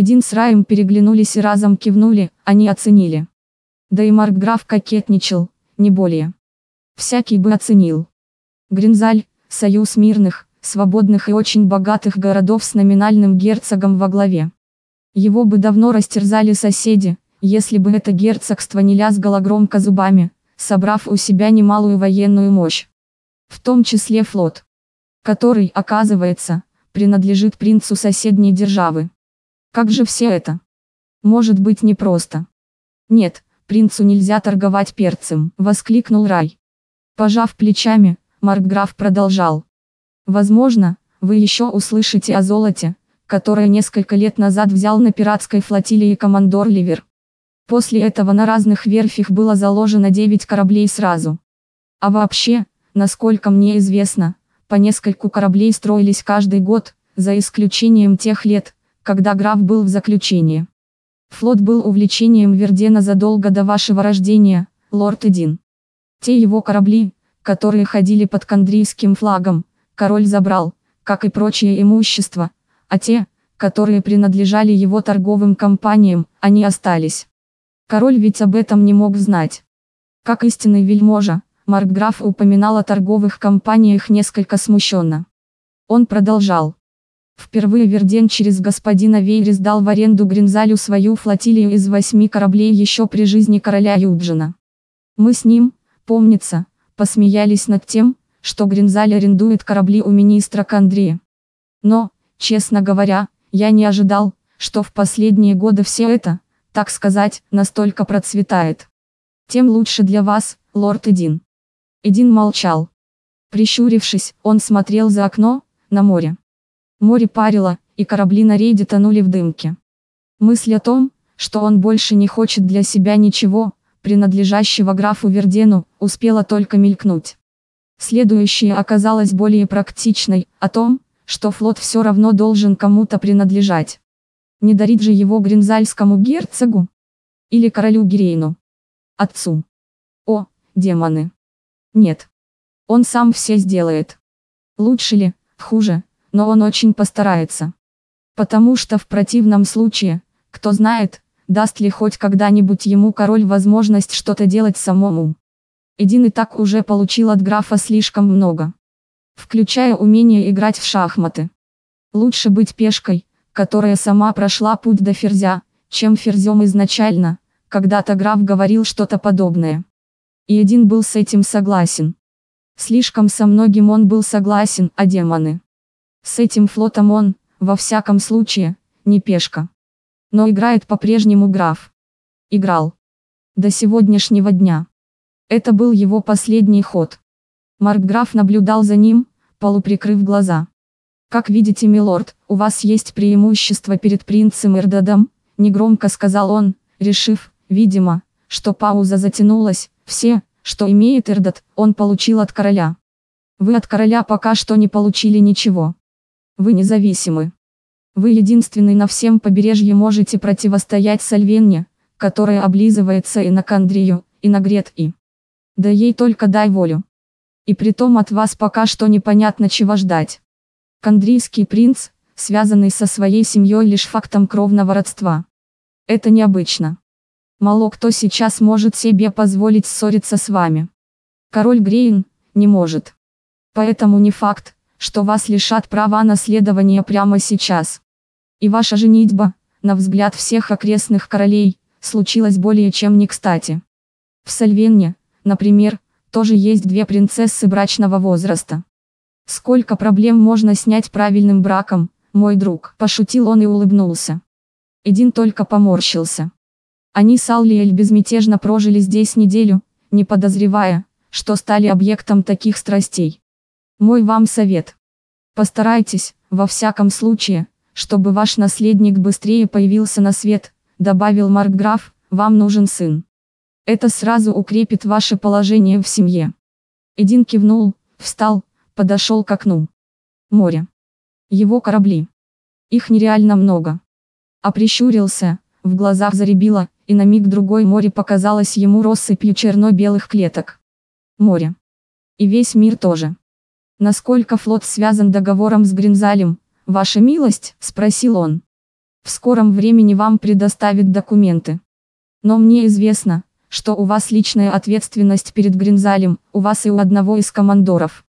Эдин с Раем переглянулись и разом кивнули, они оценили. Да и Маркграф кокетничал, не более. Всякий бы оценил. Гринзаль, союз мирных, свободных и очень богатых городов с номинальным герцогом во главе. Его бы давно растерзали соседи, если бы это герцогство не лязгало громко зубами, собрав у себя немалую военную мощь. В том числе флот, который, оказывается, принадлежит принцу соседней державы. Как же все это? Может быть непросто. Нет, принцу нельзя торговать перцем, воскликнул Рай. Пожав плечами, Маркграф продолжал. Возможно, вы еще услышите о золоте, которое несколько лет назад взял на пиратской флотилии командор Ливер. После этого на разных верфях было заложено 9 кораблей сразу. А вообще, насколько мне известно, по нескольку кораблей строились каждый год, за исключением тех лет, когда граф был в заключении. Флот был увлечением Вердена задолго до вашего рождения, лорд Эдин. Те его корабли, которые ходили под кандрийским флагом, король забрал, как и прочее имущество, а те, которые принадлежали его торговым компаниям, они остались. Король ведь об этом не мог знать. Как истинный вельможа, Маркграф упоминал о торговых компаниях несколько смущенно. Он продолжал. Впервые Верден через господина Вейрис дал в аренду Гринзалю свою флотилию из восьми кораблей еще при жизни короля Юджина. Мы с ним, помнится, посмеялись над тем, что Гринзаль арендует корабли у министра Кандрии. Но, Честно говоря, я не ожидал, что в последние годы все это, так сказать, настолько процветает. Тем лучше для вас, лорд Эдин. Эдин молчал. Прищурившись, он смотрел за окно, на море. Море парило, и корабли на рейде тонули в дымке. Мысль о том, что он больше не хочет для себя ничего, принадлежащего графу Вердену, успела только мелькнуть. Следующая оказалась более практичной, о том, что флот все равно должен кому-то принадлежать. Не дарить же его гринзальскому герцогу? Или королю Гирейну? Отцу? О, демоны! Нет. Он сам все сделает. Лучше ли, хуже, но он очень постарается. Потому что в противном случае, кто знает, даст ли хоть когда-нибудь ему король возможность что-то делать самому. Эдин и так уже получил от графа слишком много включая умение играть в шахматы. Лучше быть пешкой, которая сама прошла путь до ферзя, чем ферзем изначально, когда-то граф говорил что-то подобное. И один был с этим согласен. Слишком со многим он был согласен, а демоны. С этим флотом он, во всяком случае, не пешка. Но играет по-прежнему граф. Играл. До сегодняшнего дня. Это был его последний ход. Маркграф наблюдал за ним, полуприкрыв глаза. «Как видите, милорд, у вас есть преимущество перед принцем Эрдадом», негромко сказал он, решив, видимо, что пауза затянулась, все, что имеет Эрдад, он получил от короля. Вы от короля пока что не получили ничего. Вы независимы. Вы единственный на всем побережье можете противостоять Сальвенне, которая облизывается и на Кандрию, и на Грет и. Да ей только дай волю. И притом от вас пока что непонятно чего ждать. Кандрийский принц, связанный со своей семьей лишь фактом кровного родства. Это необычно. Мало кто сейчас может себе позволить ссориться с вами. Король Грейн, не может. Поэтому не факт, что вас лишат права наследования прямо сейчас. И ваша женитьба, на взгляд всех окрестных королей, случилась более чем не кстати. В Сальвенне, например, тоже есть две принцессы брачного возраста. Сколько проблем можно снять правильным браком, мой друг, пошутил он и улыбнулся. Эдин только поморщился. Они с Аллиэль безмятежно прожили здесь неделю, не подозревая, что стали объектом таких страстей. Мой вам совет. Постарайтесь, во всяком случае, чтобы ваш наследник быстрее появился на свет, добавил Маркграф, вам нужен сын. Это сразу укрепит ваше положение в семье. Эдин кивнул, встал, подошел к окну. Море. Его корабли. Их нереально много. А прищурился, в глазах заребило, и на миг другой море показалось ему россыпью черно-белых клеток. Море. И весь мир тоже. Насколько флот связан договором с Гринзалем, ваша милость, спросил он. В скором времени вам предоставят документы. Но мне известно, что у вас личная ответственность перед Гринзалем, у вас и у одного из командоров.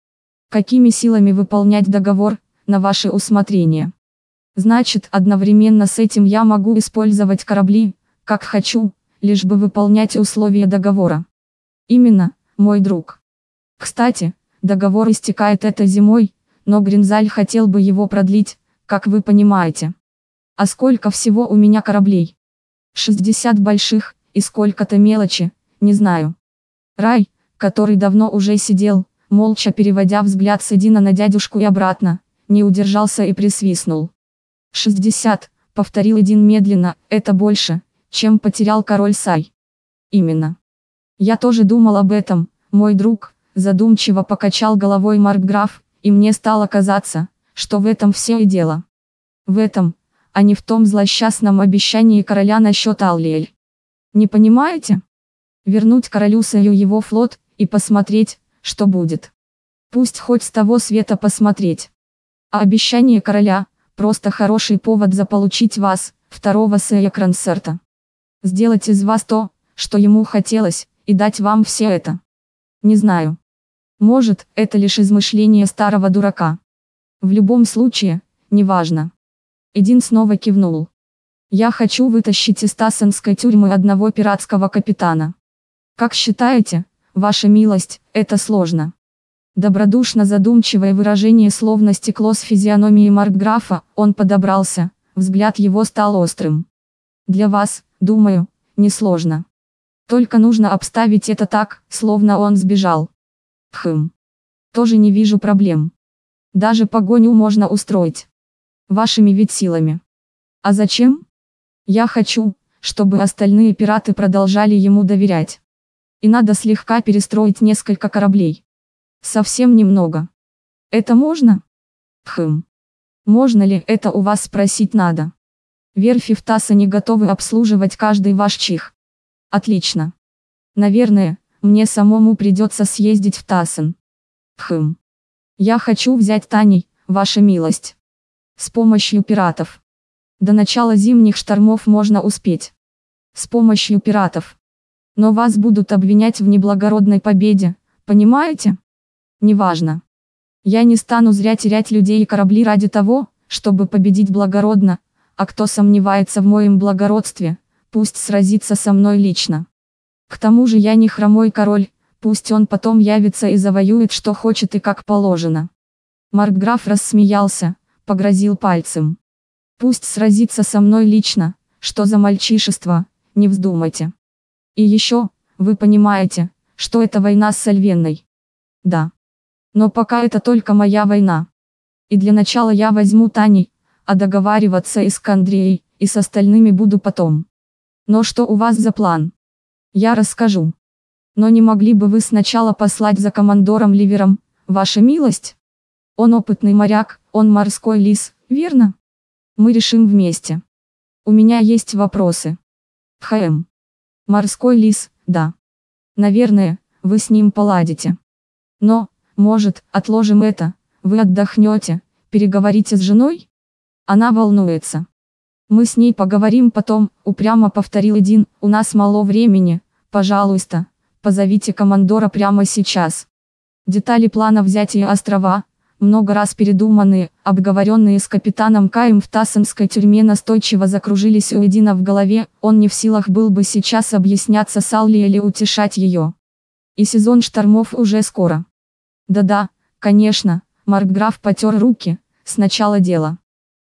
Какими силами выполнять договор, на ваше усмотрение. Значит, одновременно с этим я могу использовать корабли, как хочу, лишь бы выполнять условия договора. Именно, мой друг. Кстати, договор истекает этой зимой, но Гринзаль хотел бы его продлить, как вы понимаете. А сколько всего у меня кораблей? 60 больших, и сколько-то мелочи, не знаю. Рай, который давно уже сидел, молча переводя взгляд с Эдина на дядюшку и обратно, не удержался и присвистнул. 60, повторил Эдин медленно, это больше, чем потерял король Сай. Именно. Я тоже думал об этом, мой друг, задумчиво покачал головой Маркграф, и мне стало казаться, что в этом все и дело. В этом, а не в том злосчастном обещании короля насчет Аллиэль. Не понимаете? Вернуть королю Саю его флот, и посмотреть, что будет. Пусть хоть с того света посмотреть. А обещание короля, просто хороший повод заполучить вас, второго Сая Крансерта. Сделать из вас то, что ему хотелось, и дать вам все это. Не знаю. Может, это лишь измышление старого дурака. В любом случае, неважно. Эдин снова кивнул. Я хочу вытащить из Тассенской тюрьмы одного пиратского капитана. Как считаете, ваша милость, это сложно? Добродушно задумчивое выражение словно стекло с физиономии Маркграфа, он подобрался, взгляд его стал острым. Для вас, думаю, несложно. Только нужно обставить это так, словно он сбежал. Хм. Тоже не вижу проблем. Даже погоню можно устроить. Вашими ведь силами. А зачем? Я хочу, чтобы остальные пираты продолжали ему доверять. И надо слегка перестроить несколько кораблей. Совсем немного. Это можно? Хм. Можно ли это у вас спросить надо? Верфи в ТАССа не готовы обслуживать каждый ваш чих. Отлично. Наверное, мне самому придется съездить в Тассен. Хм. Я хочу взять Таней, ваша милость. С помощью пиратов. До начала зимних штормов можно успеть. С помощью пиратов. Но вас будут обвинять в неблагородной победе, понимаете? Неважно. Я не стану зря терять людей и корабли ради того, чтобы победить благородно, а кто сомневается в моем благородстве, пусть сразится со мной лично. К тому же я не хромой король, пусть он потом явится и завоюет что хочет и как положено. Маркграф рассмеялся, погрозил пальцем. Пусть сразится со мной лично, что за мальчишество, не вздумайте. И еще, вы понимаете, что это война с Сальвенной. Да. Но пока это только моя война. И для начала я возьму Тани, а договариваться и с Кандрией, и с остальными буду потом. Но что у вас за план? Я расскажу. Но не могли бы вы сначала послать за командором Ливером, ваша милость? Он опытный моряк, он морской лис, верно? Мы решим вместе. У меня есть вопросы. ХМ. Морской лис, да. Наверное, вы с ним поладите. Но, может, отложим это, вы отдохнете, переговорите с женой? Она волнуется. Мы с ней поговорим потом, упрямо повторил Эдин, у нас мало времени, пожалуйста, позовите командора прямо сейчас. Детали плана взятия острова, много раз передуманные, обговоренные с капитаном Каем в Тассенской тюрьме настойчиво закружились у Эдина в голове, он не в силах был бы сейчас объясняться с Алли или утешать ее. И сезон штормов уже скоро. Да-да, конечно, Маркграф потер руки, сначала дело.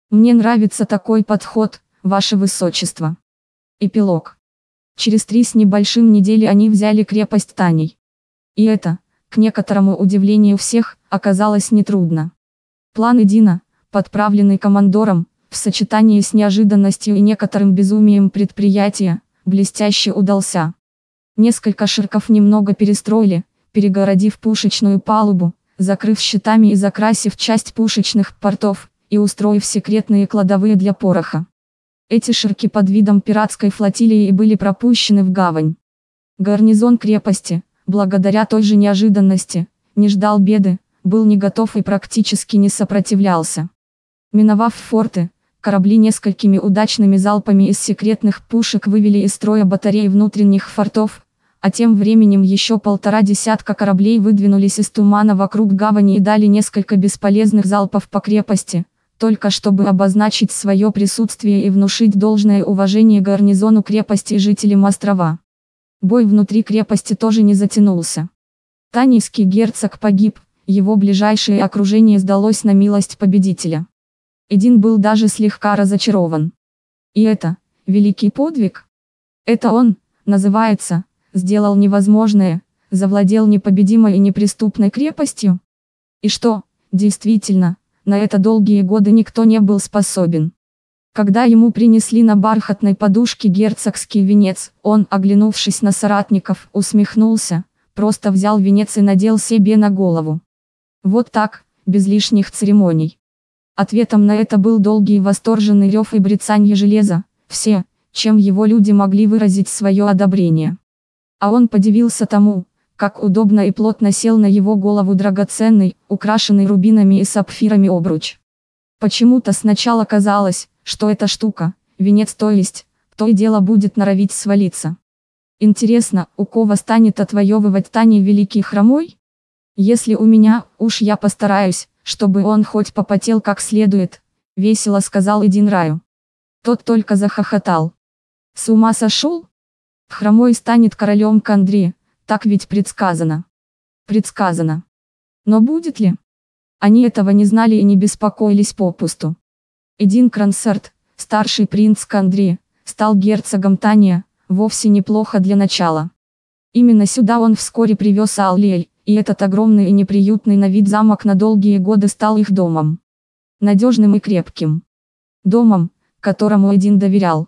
Мне нравится такой подход, ваше высочество. Эпилог. Через три с небольшим недели они взяли крепость Таней. И это, к некоторому удивлению всех, оказалось нетрудно. План Эдина, подправленный командором, в сочетании с неожиданностью и некоторым безумием предприятия, блестяще удался. Несколько ширков немного перестроили, перегородив пушечную палубу, закрыв щитами и закрасив часть пушечных портов, и устроив секретные кладовые для пороха. Эти ширки под видом пиратской флотилии были пропущены в гавань. Гарнизон крепости, благодаря той же неожиданности, не ждал беды, был не готов и практически не сопротивлялся. Миновав форты, корабли несколькими удачными залпами из секретных пушек вывели из строя батареи внутренних фортов, а тем временем еще полтора десятка кораблей выдвинулись из тумана вокруг гавани и дали несколько бесполезных залпов по крепости, только чтобы обозначить свое присутствие и внушить должное уважение гарнизону крепости и жителям острова. Бой внутри крепости тоже не затянулся. Танийский герцог погиб, его ближайшее окружение сдалось на милость победителя. Эдин был даже слегка разочарован. И это, великий подвиг? Это он, называется, сделал невозможное, завладел непобедимой и неприступной крепостью? И что, действительно, на это долгие годы никто не был способен. Когда ему принесли на бархатной подушке герцогский венец, он, оглянувшись на соратников, усмехнулся, просто взял венец и надел себе на голову. Вот так, без лишних церемоний. Ответом на это был долгий восторженный рев и брецанье железа, все, чем его люди могли выразить свое одобрение. А он подивился тому, как удобно и плотно сел на его голову драгоценный, украшенный рубинами и сапфирами обруч. Почему-то сначала казалось, что эта штука, венец то есть, то и дело будет норовить свалиться. Интересно, у кого станет отвоевывать Тани Великий Хромой? Если у меня, уж я постараюсь, чтобы он хоть попотел как следует, весело сказал Эдин Раю. Тот только захохотал. С ума сошел? Хромой станет королем Кандри, так ведь предсказано. Предсказано. Но будет ли? Они этого не знали и не беспокоились попусту. Эдин Крансерт, старший принц Кандри, стал герцогом Тания, вовсе неплохо для начала. Именно сюда он вскоре привез Аллиэль, и этот огромный и неприютный на вид замок на долгие годы стал их домом. Надежным и крепким. Домом, которому Эдин доверял.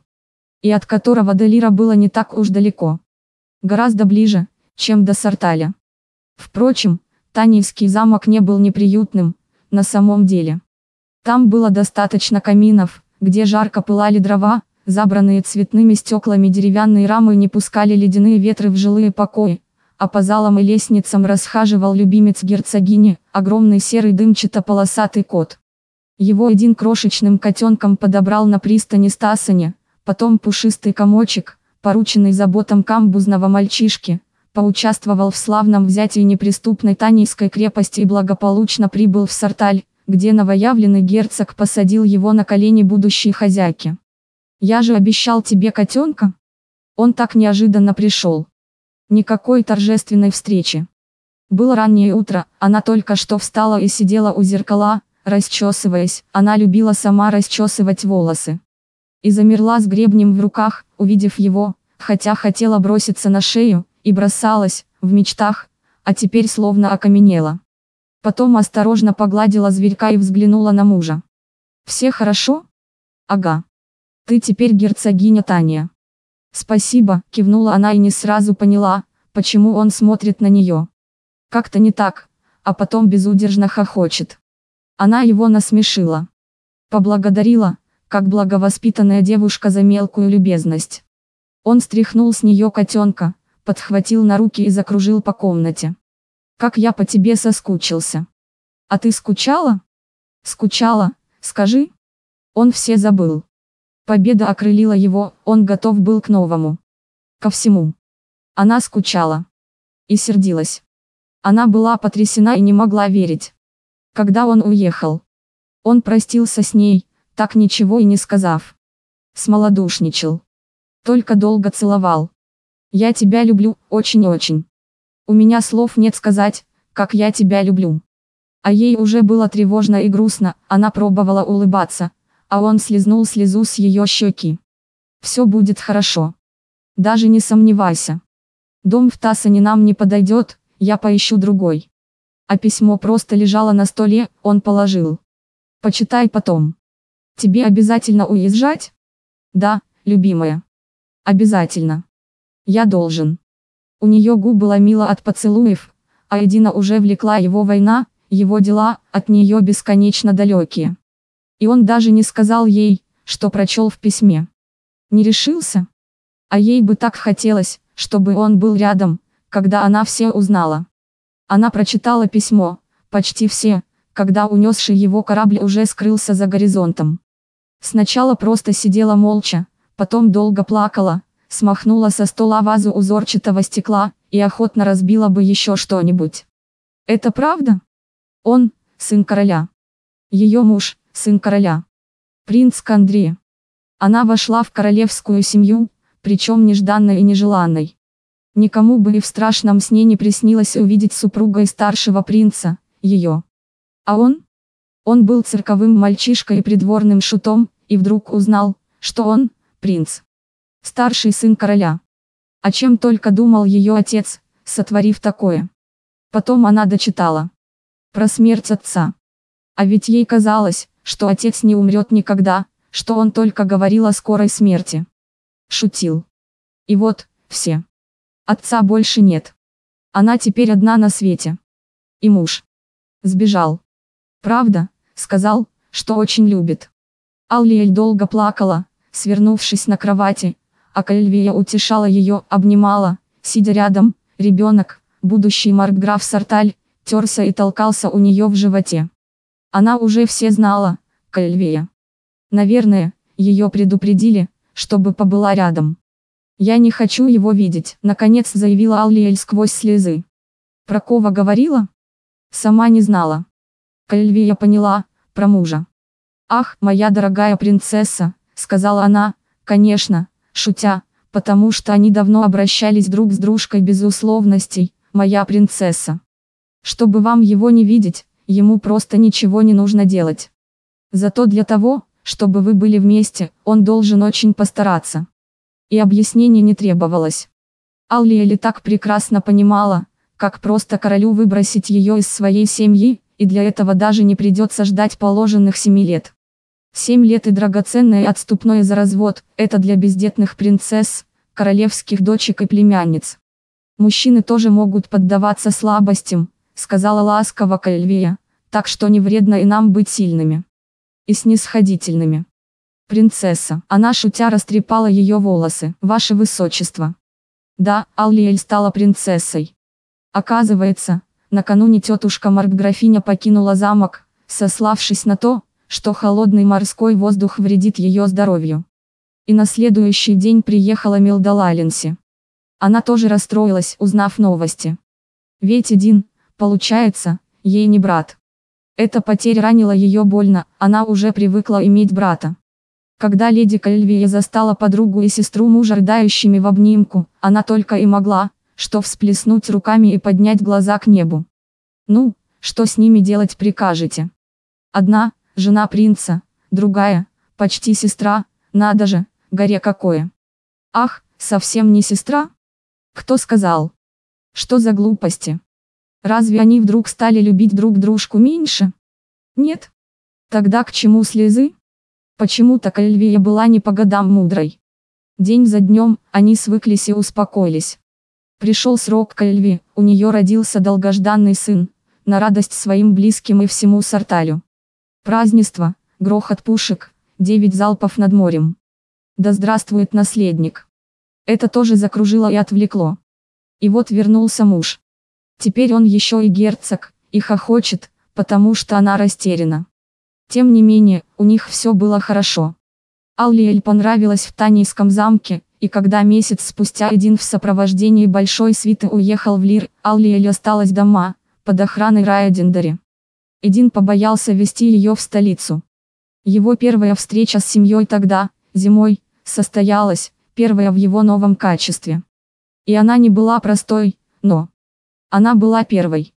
И от которого до Лира было не так уж далеко. Гораздо ближе, чем до Сарталя. Впрочем, Таневский замок не был неприютным, на самом деле. Там было достаточно каминов, где жарко пылали дрова, забранные цветными стеклами деревянные рамы не пускали ледяные ветры в жилые покои, а по залам и лестницам расхаживал любимец герцогини, огромный серый дымчато-полосатый кот. Его один крошечным котенком подобрал на пристани Стасане, потом пушистый комочек, порученный заботам камбузного мальчишки, поучаствовал в славном взятии неприступной Танийской крепости и благополучно прибыл в Сарталь, где новоявленный герцог посадил его на колени будущей хозяйки. «Я же обещал тебе котенка?» Он так неожиданно пришел. Никакой торжественной встречи. Было раннее утро, она только что встала и сидела у зеркала, расчесываясь, она любила сама расчесывать волосы. И замерла с гребнем в руках, увидев его, хотя хотела броситься на шею, и бросалась, в мечтах, а теперь словно окаменела. Потом осторожно погладила зверька и взглянула на мужа. «Все хорошо?» «Ага. Ты теперь герцогиня Таня». «Спасибо», – кивнула она и не сразу поняла, почему он смотрит на нее. Как-то не так, а потом безудержно хохочет. Она его насмешила. Поблагодарила, как благовоспитанная девушка за мелкую любезность. Он стряхнул с нее котенка, подхватил на руки и закружил по комнате. Как я по тебе соскучился. А ты скучала? Скучала, скажи. Он все забыл. Победа окрылила его, он готов был к новому. Ко всему. Она скучала. И сердилась. Она была потрясена и не могла верить. Когда он уехал. Он простился с ней, так ничего и не сказав. Смолодушничал. Только долго целовал. Я тебя люблю, очень-очень. У меня слов нет сказать, как я тебя люблю. А ей уже было тревожно и грустно, она пробовала улыбаться, а он слезнул слезу с ее щеки. Все будет хорошо. Даже не сомневайся. Дом в Тасане нам не подойдет, я поищу другой. А письмо просто лежало на столе, он положил. Почитай потом. Тебе обязательно уезжать? Да, любимая. Обязательно. Я должен. У нее губы ломила от поцелуев, а Эдина уже влекла его война, его дела, от нее бесконечно далекие. И он даже не сказал ей, что прочел в письме. Не решился? А ей бы так хотелось, чтобы он был рядом, когда она все узнала. Она прочитала письмо, почти все, когда унесший его корабль уже скрылся за горизонтом. Сначала просто сидела молча, потом долго плакала, смахнула со стола вазу узорчатого стекла, и охотно разбила бы еще что-нибудь. Это правда? Он, сын короля. Ее муж, сын короля. Принц Кандри. Она вошла в королевскую семью, причем нежданной и нежеланной. Никому бы и в страшном сне не приснилось увидеть супругой старшего принца, ее. А он? Он был цирковым мальчишкой и придворным шутом, и вдруг узнал, что он, принц. Старший сын короля. О чем только думал ее отец, сотворив такое. Потом она дочитала. Про смерть отца. А ведь ей казалось, что отец не умрет никогда, что он только говорил о скорой смерти. Шутил. И вот, все. Отца больше нет. Она теперь одна на свете. И муж. Сбежал. Правда, сказал, что очень любит. Аллиэль долго плакала, свернувшись на кровати, а Кальвия утешала ее, обнимала, сидя рядом, ребенок, будущий маркграф Сарталь, терся и толкался у нее в животе. Она уже все знала, Кальвия. Наверное, ее предупредили, чтобы побыла рядом. «Я не хочу его видеть», — наконец заявила Аллиэль сквозь слезы. Про кого говорила? Сама не знала. Кальвия поняла, про мужа. «Ах, моя дорогая принцесса», — сказала она, конечно, шутя, потому что они давно обращались друг с дружкой без условностей, моя принцесса. Чтобы вам его не видеть, ему просто ничего не нужно делать. Зато для того, чтобы вы были вместе, он должен очень постараться. И объяснений не требовалось. Аллиэли так прекрасно понимала, как просто королю выбросить ее из своей семьи, и для этого даже не придется ждать положенных семи лет. Семь лет и драгоценное отступное за развод – это для бездетных принцесс, королевских дочек и племянниц. Мужчины тоже могут поддаваться слабостям, сказала ласково Кальвия, так что не вредно и нам быть сильными и снисходительными. Принцесса, она шутя растрепала ее волосы, ваше высочество. Да, Аллиэль стала принцессой. Оказывается, накануне тетушка Маркграфиня покинула замок, сославшись на то, что холодный морской воздух вредит ее здоровью. И на следующий день приехала Милда Она тоже расстроилась, узнав новости. Ведь один, получается, ей не брат. Эта потеря ранила ее больно, она уже привыкла иметь брата. Когда леди Кальвия застала подругу и сестру мужа рыдающими в обнимку, она только и могла, что всплеснуть руками и поднять глаза к небу. Ну, что с ними делать прикажете? Одна, жена принца, другая, почти сестра, надо же, горе какое. Ах, совсем не сестра? Кто сказал? Что за глупости? Разве они вдруг стали любить друг дружку меньше? Нет. Тогда к чему слезы? Почему-то Кальвия была не по годам мудрой. День за днем, они свыклись и успокоились. Пришел срок Кальви, у нее родился долгожданный сын, на радость своим близким и всему Сарталю. Празднество, грохот пушек, девять залпов над морем. Да здравствует наследник. Это тоже закружило и отвлекло. И вот вернулся муж. Теперь он еще и герцог, и хохочет, потому что она растеряна. Тем не менее, у них все было хорошо. Аллиэль понравилась в Танийском замке, и когда месяц спустя один в сопровождении большой свиты уехал в Лир, Аллиэль осталась дома, под охраной Рая Диндари. Эдин побоялся вести ее в столицу. Его первая встреча с семьей тогда, зимой, состоялась, первая в его новом качестве. И она не была простой, но... Она была первой.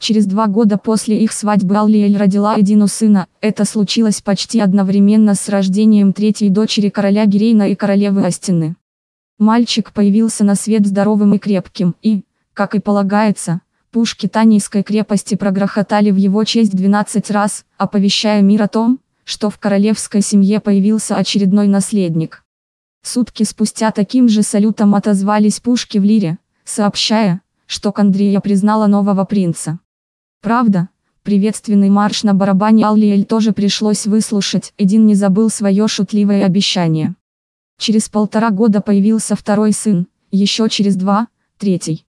Через два года после их свадьбы Аллиэль родила Эдину сына, это случилось почти одновременно с рождением третьей дочери короля Герейна и королевы Астины. Мальчик появился на свет здоровым и крепким, и, как и полагается, Пушки Танийской крепости прогрохотали в его честь 12 раз, оповещая мир о том, что в королевской семье появился очередной наследник. Сутки спустя таким же салютом отозвались пушки в Лире, сообщая, что Кандрия признала нового принца. Правда, приветственный марш на барабане Аллиэль тоже пришлось выслушать, Эдин не забыл свое шутливое обещание. Через полтора года появился второй сын, еще через два, третий.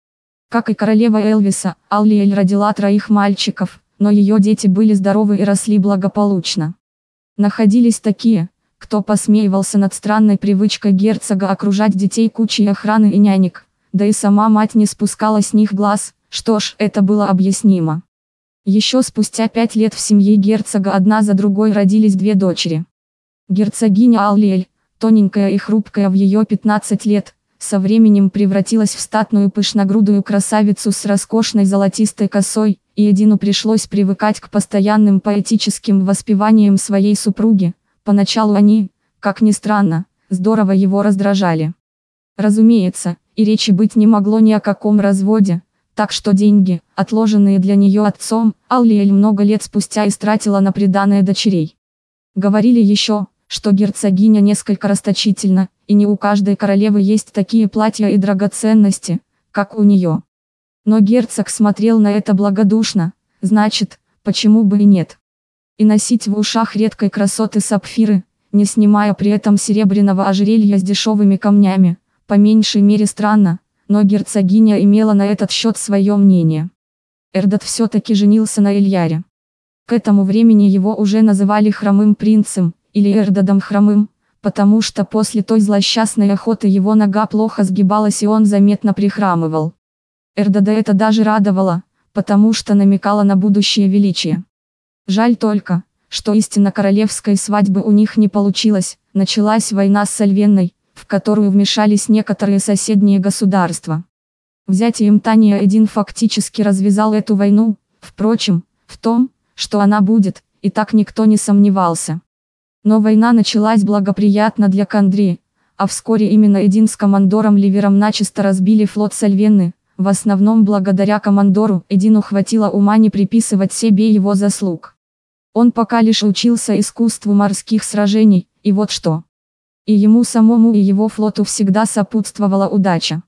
Как и королева Элвиса, Аллиэль родила троих мальчиков, но ее дети были здоровы и росли благополучно. Находились такие, кто посмеивался над странной привычкой герцога окружать детей кучей охраны и нянек, да и сама мать не спускала с них глаз, что ж, это было объяснимо. Еще спустя пять лет в семье герцога одна за другой родились две дочери. Герцогиня Аллиэль, тоненькая и хрупкая в ее 15 лет, со временем превратилась в статную пышногрудую красавицу с роскошной золотистой косой, и Эдину пришлось привыкать к постоянным поэтическим воспеваниям своей супруги. Поначалу они, как ни странно, здорово его раздражали. Разумеется, и речи быть не могло ни о каком разводе, так что деньги, отложенные для нее отцом, Аллиэль много лет спустя истратила на приданное дочерей. Говорили еще, что герцогиня несколько расточительна, и не у каждой королевы есть такие платья и драгоценности, как у нее. Но герцог смотрел на это благодушно, значит, почему бы и нет. И носить в ушах редкой красоты сапфиры, не снимая при этом серебряного ожерелья с дешевыми камнями, по меньшей мере странно, но герцогиня имела на этот счет свое мнение. Эрдот все-таки женился на Ильяре. К этому времени его уже называли хромым принцем, или Эрдодом хромым, потому что после той злосчастной охоты его нога плохо сгибалась и он заметно прихрамывал. Эрдода это даже радовало, потому что намекало на будущее величие. Жаль только, что истинно королевской свадьбы у них не получилось, началась война с Сальвенной, в которую вмешались некоторые соседние государства. Взятием Тания один фактически развязал эту войну, впрочем, в том, что она будет, и так никто не сомневался. Но война началась благоприятно для Кандри, а вскоре именно один с командором Ливером начисто разбили флот Сальвенны, в основном благодаря командору Эдину хватило ума не приписывать себе его заслуг. Он пока лишь учился искусству морских сражений, и вот что. И ему самому и его флоту всегда сопутствовала удача.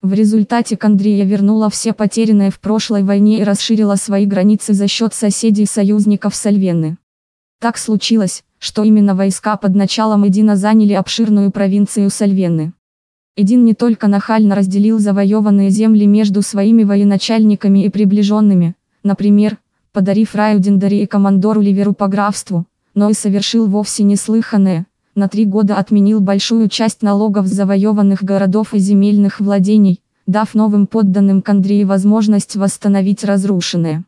В результате Кандрия вернула все потерянные в прошлой войне и расширила свои границы за счет соседей союзников Сальвенны. Так случилось, что именно войска под началом Эдина заняли обширную провинцию Сальвенны. Эдин не только нахально разделил завоеванные земли между своими военачальниками и приближенными, например, подарив Раю Диндари и командору Ливеру по графству, но и совершил вовсе неслыханное, на три года отменил большую часть налогов с завоеванных городов и земельных владений, дав новым подданным Кандрии возможность восстановить разрушенное.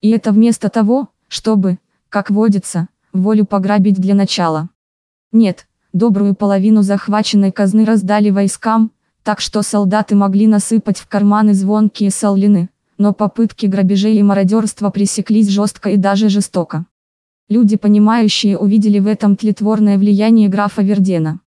И это вместо того, чтобы, как водится, волю пограбить для начала. Нет, добрую половину захваченной казны раздали войскам, так что солдаты могли насыпать в карманы звонкие соллины, но попытки грабежей и мародерства пресеклись жестко и даже жестоко. Люди понимающие увидели в этом тлетворное влияние графа Вердена.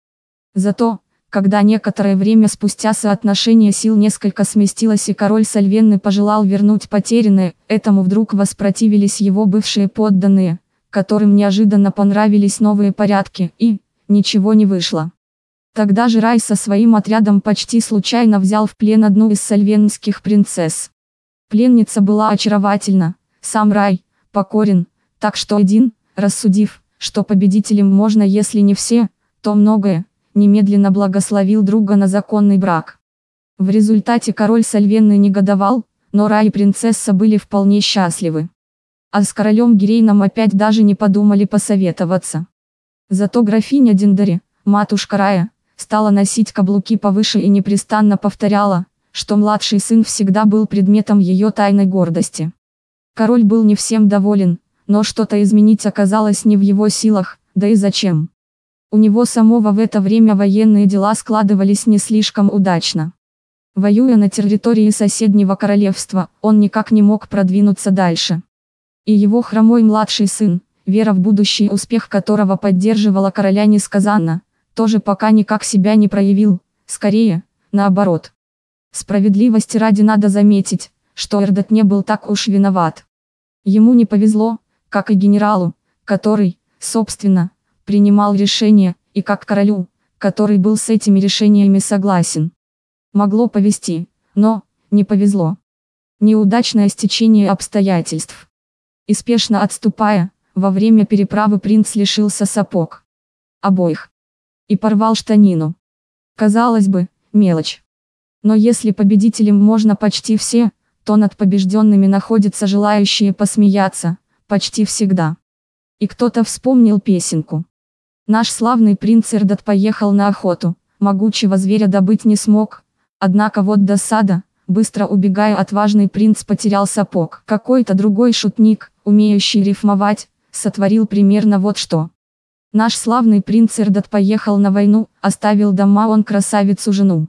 Зато, когда некоторое время спустя соотношение сил несколько сместилось и король Сальвенны пожелал вернуть потерянное, этому вдруг воспротивились его бывшие подданные, которым неожиданно понравились новые порядки, и, ничего не вышло. Тогда же Рай со своим отрядом почти случайно взял в плен одну из сальвенских принцесс. Пленница была очаровательна, сам Рай, покорен, так что один, рассудив, что победителем можно если не все, то многое, немедленно благословил друга на законный брак. В результате король Сальвенны негодовал, но Рай и принцесса были вполне счастливы. А с королем Гирейном опять даже не подумали посоветоваться. Зато графиня Диндари, матушка Рая, стала носить каблуки повыше и непрестанно повторяла, что младший сын всегда был предметом ее тайной гордости. Король был не всем доволен, но что-то изменить оказалось не в его силах, да и зачем. У него самого в это время военные дела складывались не слишком удачно. Воюя на территории соседнего королевства, он никак не мог продвинуться дальше. И его хромой младший сын, вера в будущий успех которого поддерживала короля несказанно, тоже пока никак себя не проявил, скорее, наоборот. Справедливости ради надо заметить, что Эрдот не был так уж виноват. Ему не повезло, как и генералу, который, собственно, принимал решения, и как королю, который был с этими решениями согласен. Могло повезти, но, не повезло. Неудачное стечение обстоятельств. И спешно отступая, во время переправы принц лишился сапог. Обоих. И порвал штанину. Казалось бы, мелочь. Но если победителем можно почти все, то над побежденными находятся желающие посмеяться, почти всегда. И кто-то вспомнил песенку. Наш славный принц Эрдот поехал на охоту, могучего зверя добыть не смог, однако вот досада, быстро убегая отважный принц потерял сапог. Какой-то другой шутник, умеющий рифмовать, сотворил примерно вот что. Наш славный принц Эрдот поехал на войну, оставил дома он красавицу жену.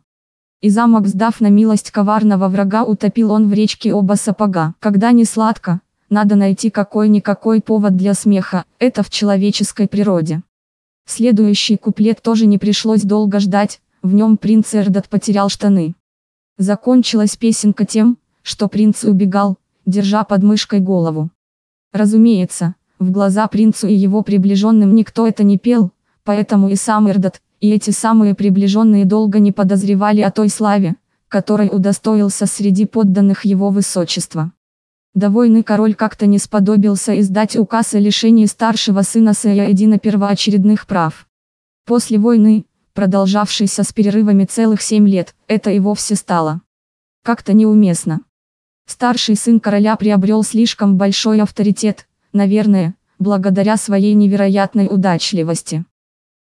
И замок сдав на милость коварного врага утопил он в речке оба сапога. Когда не сладко, надо найти какой-никакой повод для смеха, это в человеческой природе. Следующий куплет тоже не пришлось долго ждать, в нем принц Эрдот потерял штаны. Закончилась песенка тем, что принц убегал, держа под мышкой голову. Разумеется, в глаза принцу и его приближенным никто это не пел, поэтому и сам Эрдот, и эти самые приближенные долго не подозревали о той славе, которой удостоился среди подданных его высочества. До войны король как-то не сподобился издать указ о лишении старшего сына Саяедина первоочередных прав. После войны, продолжавшейся с перерывами целых семь лет, это и вовсе стало как-то неуместно. Старший сын короля приобрел слишком большой авторитет, наверное, благодаря своей невероятной удачливости.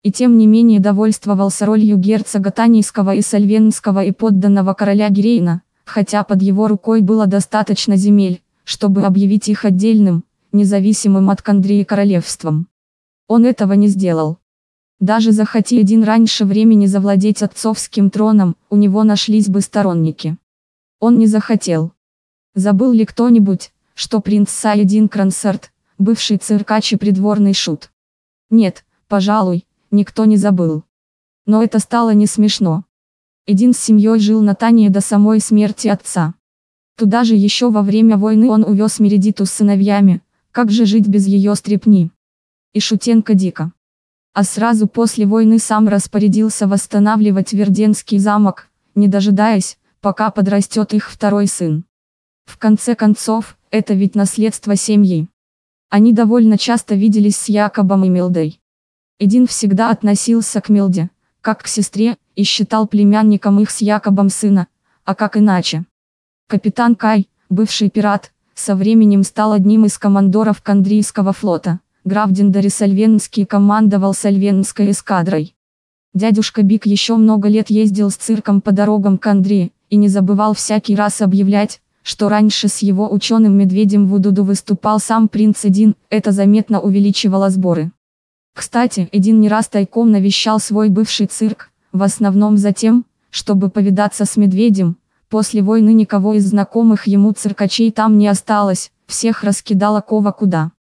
И тем не менее довольствовался ролью герцога Танийского и Сальвенского и подданного короля Гирейна, хотя под его рукой было достаточно земель, чтобы объявить их отдельным, независимым от Кандрии королевством. Он этого не сделал. Даже захоти один раньше времени завладеть отцовским троном, у него нашлись бы сторонники. Он не захотел. Забыл ли кто-нибудь, что принц Сайдин Крансарт, бывший циркач и придворный шут. Нет, пожалуй, никто не забыл. Но это стало не смешно. Эдин с семьей жил на Тане до самой смерти отца. Туда же еще во время войны он увез Мередиту с сыновьями, как же жить без ее стрепни. И Шутенко дико. А сразу после войны сам распорядился восстанавливать Верденский замок, не дожидаясь, пока подрастет их второй сын. В конце концов, это ведь наследство семьи. Они довольно часто виделись с Якобом и Милдой. Эдин всегда относился к Милде, как к сестре, и считал племянником их с Якобом сына, а как иначе. Капитан Кай, бывший пират, со временем стал одним из командоров Кандрийского флота. Граф Дендари Сальвенский командовал Сальвенской эскадрой. Дядюшка Бик еще много лет ездил с цирком по дорогам Кандрии, и не забывал всякий раз объявлять, что раньше с его ученым медведем в Удуду выступал сам принц Эдин, это заметно увеличивало сборы. Кстати, Эдин не раз тайком навещал свой бывший цирк, в основном за тем, чтобы повидаться с медведем, после войны никого из знакомых ему циркачей там не осталось, всех раскидало кого куда.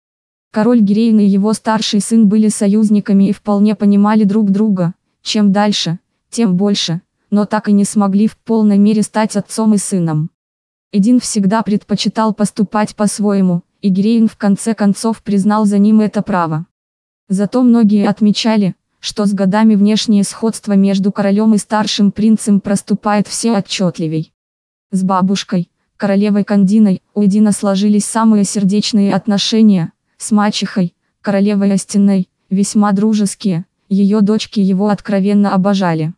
Король Гирейн и его старший сын были союзниками и вполне понимали друг друга, чем дальше, тем больше, но так и не смогли в полной мере стать отцом и сыном. Эдин всегда предпочитал поступать по-своему, и Гирейн в конце концов признал за ним это право. Зато многие отмечали, что с годами внешнее сходство между королем и старшим принцем проступает все отчетливей. С бабушкой, королевой Кандиной, у Эдина сложились самые сердечные отношения, с мачехой, королевой Остиной, весьма дружеские, ее дочки его откровенно обожали.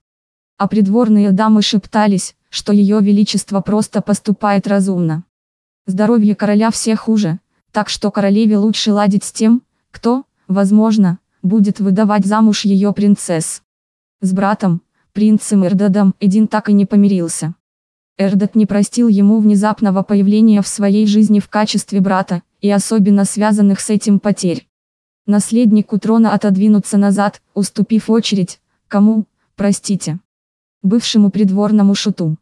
А придворные дамы шептались, что ее величество просто поступает разумно. Здоровье короля все хуже, так что королеве лучше ладить с тем, кто, возможно, будет выдавать замуж ее принцесс. С братом, принцем Эрдадом, Эдин так и не помирился. Эрдад не простил ему внезапного появления в своей жизни в качестве брата, и особенно связанных с этим потерь. Наследнику трона отодвинуться назад, уступив очередь, кому, простите, бывшему придворному шуту.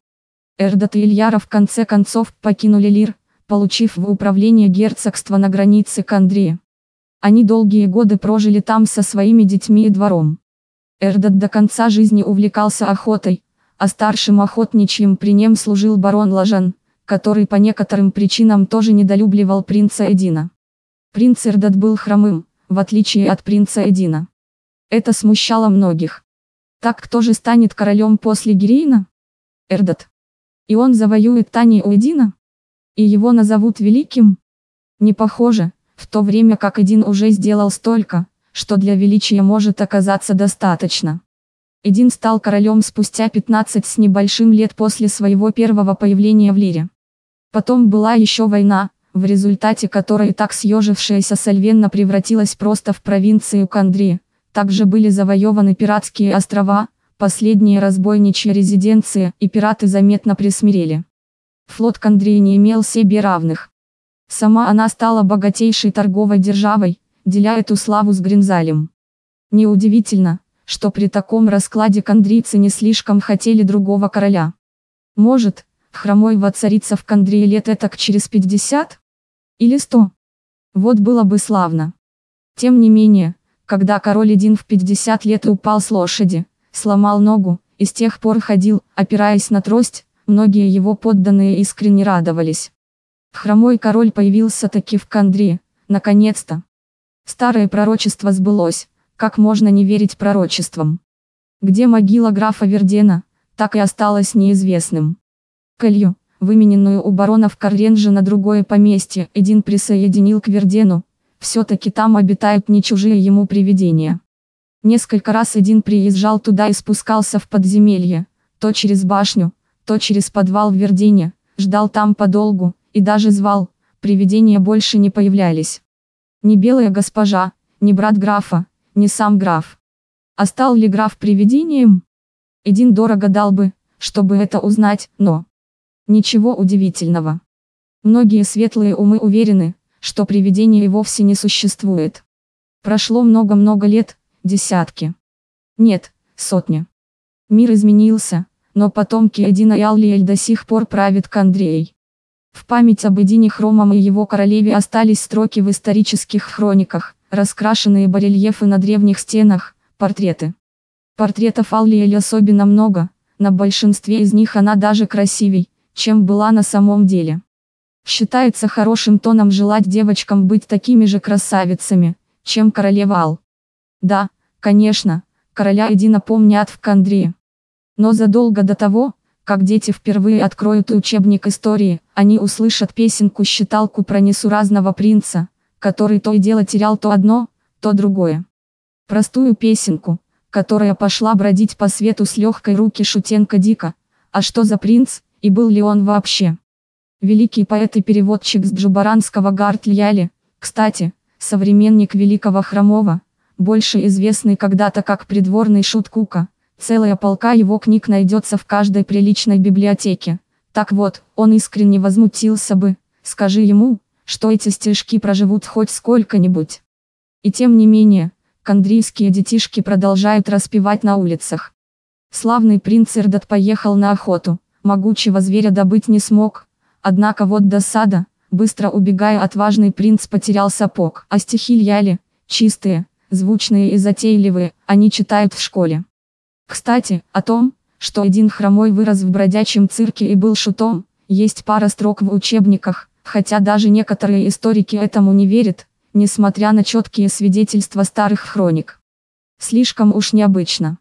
Эрдот и Ильяра в конце концов покинули Лир, получив в управление герцогство на границе к Андре. Они долгие годы прожили там со своими детьми и двором. Эрдот до конца жизни увлекался охотой, а старшим охотничьим при нем служил барон Лажан, который по некоторым причинам тоже недолюбливал принца Эдина. Принц Эрдот был хромым, в отличие от принца Эдина. Это смущало многих. Так кто же станет королем после Гирейна? Эрдот. И он завоюет Тани Уэдина? И его назовут великим? Не похоже, в то время как Эдин уже сделал столько, что для величия может оказаться достаточно. Эдин стал королем спустя 15 с небольшим лет после своего первого появления в Лире. Потом была еще война, в результате которой так съежившаяся Сальвенна превратилась просто в провинцию Кандри, также были завоеваны пиратские острова, последние разбойничьи резиденции, и пираты заметно присмирели. Флот Кандрии не имел себе равных. Сама она стала богатейшей торговой державой, деля эту славу с Гринзалем. Неудивительно, что при таком раскладе кандрийцы не слишком хотели другого короля. Может, хромой воцарится в Кандрии лет этак через 50? Или 100? Вот было бы славно. Тем не менее, когда король один в 50 лет упал с лошади, сломал ногу, и с тех пор ходил, опираясь на трость, многие его подданные искренне радовались. Хромой король появился таки в Кандрии, наконец-то. Старое пророчество сбылось, как можно не верить пророчествам? Где могила графа Вердена, так и осталось неизвестным. Колью, вымененную у баронов Карренжа на другое поместье, Эдин присоединил к Вердену, все-таки там обитают не чужие ему привидения. Несколько раз Эдин приезжал туда и спускался в подземелье, то через башню, то через подвал в Вердене, ждал там подолгу, и даже звал, привидения больше не появлялись. Ни белая госпожа, ни брат графа, не сам граф. А стал ли граф привидением? Эдин дорого дал бы, чтобы это узнать, но... Ничего удивительного. Многие светлые умы уверены, что привидения и вовсе не существует. Прошло много-много лет, десятки. Нет, сотни. Мир изменился, но потомки Эдина и Аллиэль до сих пор правят Кандреей. В память об Эдине Хромом и его королеве остались строки в исторических хрониках, раскрашенные барельефы на древних стенах, портреты. Портретов Аллиэль особенно много, на большинстве из них она даже красивей, чем была на самом деле. Считается хорошим тоном желать девочкам быть такими же красавицами, чем королева Ал. Да, конечно, короля Эдина помнят в Кандрии. Но задолго до того, как дети впервые откроют учебник истории, они услышат песенку-считалку про несуразного принца, который то и дело терял то одно, то другое. Простую песенку, которая пошла бродить по свету с легкой руки шутенка Дика. А что за принц, и был ли он вообще? Великий поэт и переводчик с джубаранского Гартляли, кстати, современник великого Хромова, больше известный когда-то как придворный шут Кука, целая полка его книг найдется в каждой приличной библиотеке. Так вот, он искренне возмутился бы, скажи ему, что эти стишки проживут хоть сколько-нибудь. И тем не менее, кандрийские детишки продолжают распевать на улицах. Славный принц Ирдат поехал на охоту, могучего зверя добыть не смог, однако вот досада, быстро убегая отважный принц потерял сапог. А стихи Льяли, чистые, звучные и затейливые, они читают в школе. Кстати, о том, что один хромой вырос в бродячем цирке и был шутом, есть пара строк в учебниках, хотя даже некоторые историки этому не верят, несмотря на четкие свидетельства старых хроник. Слишком уж необычно.